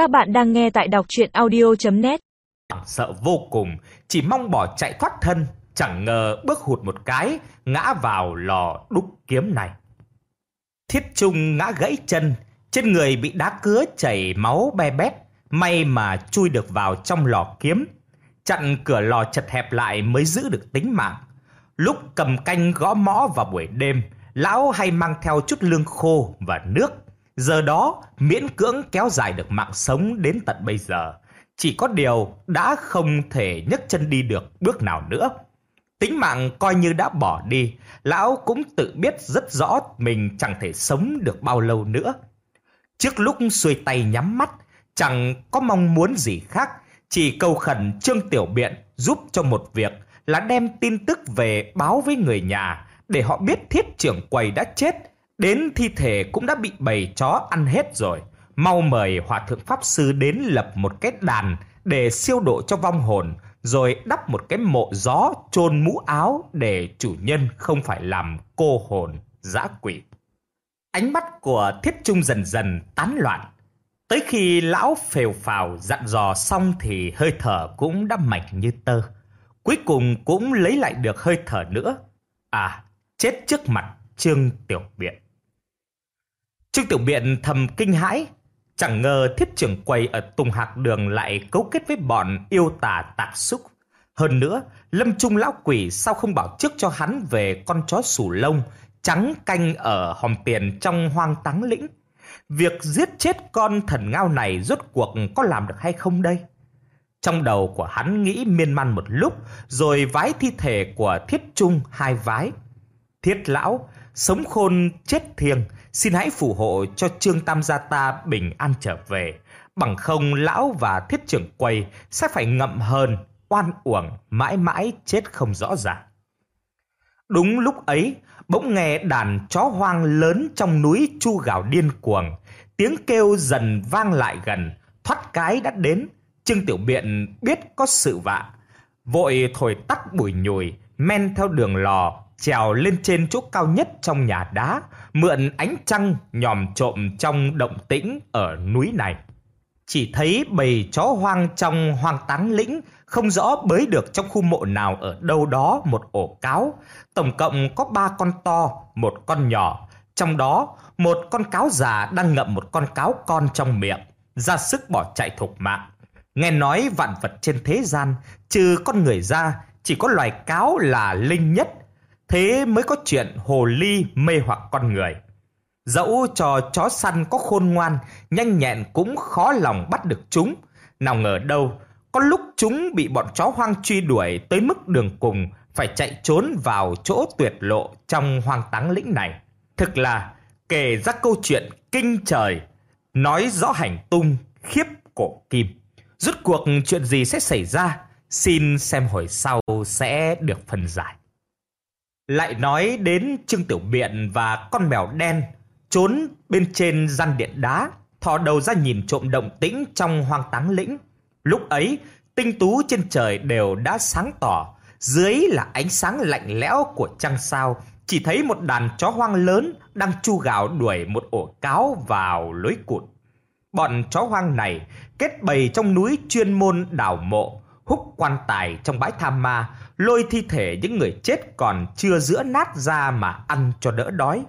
Các bạn đang nghe tại đọc chuyện audio.net Sợ vô cùng, chỉ mong bỏ chạy thoát thân, chẳng ngờ bước hụt một cái, ngã vào lò đúc kiếm này. Thiết Trung ngã gãy chân, trên người bị đá cứa chảy máu be bét, may mà chui được vào trong lò kiếm. Chặn cửa lò chật hẹp lại mới giữ được tính mạng. Lúc cầm canh gõ mõ vào buổi đêm, lão hay mang theo chút lương khô và nước. Giờ đó miễn cưỡng kéo dài được mạng sống đến tận bây giờ. Chỉ có điều đã không thể nhấc chân đi được bước nào nữa. Tính mạng coi như đã bỏ đi, lão cũng tự biết rất rõ mình chẳng thể sống được bao lâu nữa. Trước lúc xuôi tay nhắm mắt, chẳng có mong muốn gì khác, chỉ cầu khẩn Trương Tiểu Biện giúp cho một việc là đem tin tức về báo với người nhà để họ biết thiết trưởng quầy đã chết, đến thi thể cũng đã bị bầy chó ăn hết rồi. Mau mời Hòa Thượng Pháp Sư đến lập một cái đàn để siêu độ cho vong hồn, rồi đắp một cái mộ gió chôn mũ áo để chủ nhân không phải làm cô hồn dã quỷ. Ánh mắt của Thiết Trung dần dần tán loạn. Tới khi lão phèo phào dặn dò xong thì hơi thở cũng đã mạch như tơ. Cuối cùng cũng lấy lại được hơi thở nữa. À, chết trước mặt Trương Tiểu Biện. Trương Tiểu Biện thầm kinh hãi, chẳng ngờ thiết trưởng quầy ở Tùng Hạc Đường lại cấu kết với bọn yêu tà tạp xúc. Hơn nữa, Lâm Trung lão quỷ sao không bảo trước cho hắn về con chó sủ lông trắng canh ở hòm tiền trong hoang táng lĩnh. Việc giết chết con thần ngao này rốt cuộc có làm được hay không đây? Trong đầu của hắn nghĩ miên man một lúc, rồi vái thi thể của thiết trung hai vái. Thiết lão, sống khôn chết thiêng, xin hãy phù hộ cho Trương Tam Gia ta bình an trở về. Bằng không lão và thiết trưởng quầy sẽ phải ngậm hờn, oan uổng, mãi mãi chết không rõ ràng. Đúng lúc ấy, bỗng nghe đàn chó hoang lớn trong núi chu gào điên cuồng. Tiếng kêu dần vang lại gần, thoát cái đã đến. Trương Tiểu Biện biết có sự vạ. Vội thổi tắt bụi nhùi, men theo đường lò, trèo lên trên chỗ cao nhất trong nhà đá, mượn ánh trăng nhòm trộm trong động tĩnh ở núi này. Chỉ thấy bầy chó hoang trong hoang táng lĩnh không rõ bới được trong khu mộ nào ở đâu đó một ổ cáo. Tổng cộng có ba con to, một con nhỏ. Trong đó, một con cáo già đang ngậm một con cáo con trong miệng, ra sức bỏ chạy thục mạng. Nghe nói vạn vật trên thế gian, trừ con người ra, chỉ có loài cáo là linh nhất. Thế mới có chuyện hồ ly mê hoặc con người. Dẫu cho chó săn có khôn ngoan, nhanh nhẹn cũng khó lòng bắt được chúng. Nào ngờ đâu, có lúc chúng bị bọn chó hoang truy đuổi tới mức đường cùng, phải chạy trốn vào chỗ tuyệt lộ trong hoang táng lĩnh này. Thực là kể ra câu chuyện kinh trời, nói rõ hành tung khiếp cổ kim. Rốt cuộc chuyện gì sẽ xảy ra, xin xem hồi sau sẽ được phân giải. Lại nói đến Trương Tiểu Biện và con mèo đen trốn bên trên gian điện đá, thò đầu ra nhìn trộm động tĩnh trong hoang táng lĩnh. Lúc ấy, tinh tú trên trời đều đã sáng tỏ, dưới là ánh sáng lạnh lẽo của trăng sao, chỉ thấy một đàn chó hoang lớn đang chu gào đuổi một ổ cáo vào lối cụt. Bọn chó hoang này kết bầy trong núi chuyên môn đào mộ, húc quan tài trong bãi tham ma, lôi thi thể những người chết còn chưa giữa nát ra mà ăn cho đỡ đói.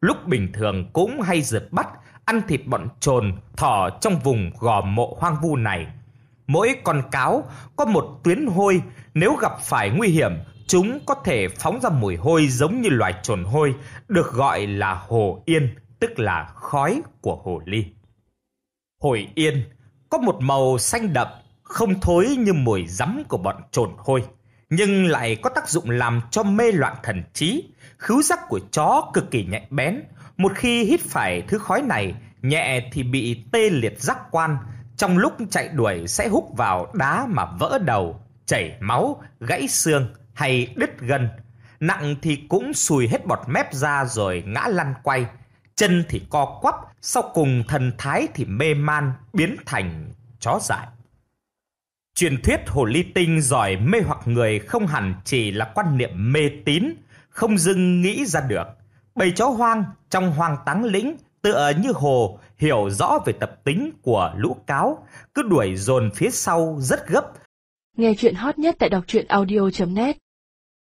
Lúc bình thường cũng hay rượt bắt, ăn thịt bọn trồn, thỏ trong vùng gò mộ hoang vu này. Mỗi con cáo có một tuyến hôi, nếu gặp phải nguy hiểm, chúng có thể phóng ra mùi hôi giống như loài trồn hôi, được gọi là hồ yên, tức là khói của hồ ly. Hồi yên có một màu xanh đậm, không thối như mùi rắm của bọn trồn hôi, nhưng lại có tác dụng làm cho mê loạn thần trí. Khứu giác của chó cực kỳ nhạy bén, một khi hít phải thứ khói này, nhẹ thì bị tê liệt giác quan, trong lúc chạy đuổi sẽ hút vào đá mà vỡ đầu, chảy máu, gãy xương hay đứt gân. Nặng thì cũng sùi hết bọt mép ra rồi ngã lăn quay. Chân thì co quắp, sau cùng thần thái thì mê man, biến thành chó dại. Truyền thuyết hồ ly tinh giỏi mê hoặc người không hẳn chỉ là quan niệm mê tín, không dưng nghĩ ra được. Bầy chó hoang trong hoang táng lĩnh tựa như hồ hiểu rõ về tập tính của lũ cáo, cứ đuổi dồn phía sau rất gấp. Nghe chuyện hot nhất tại đọc truyện audio.net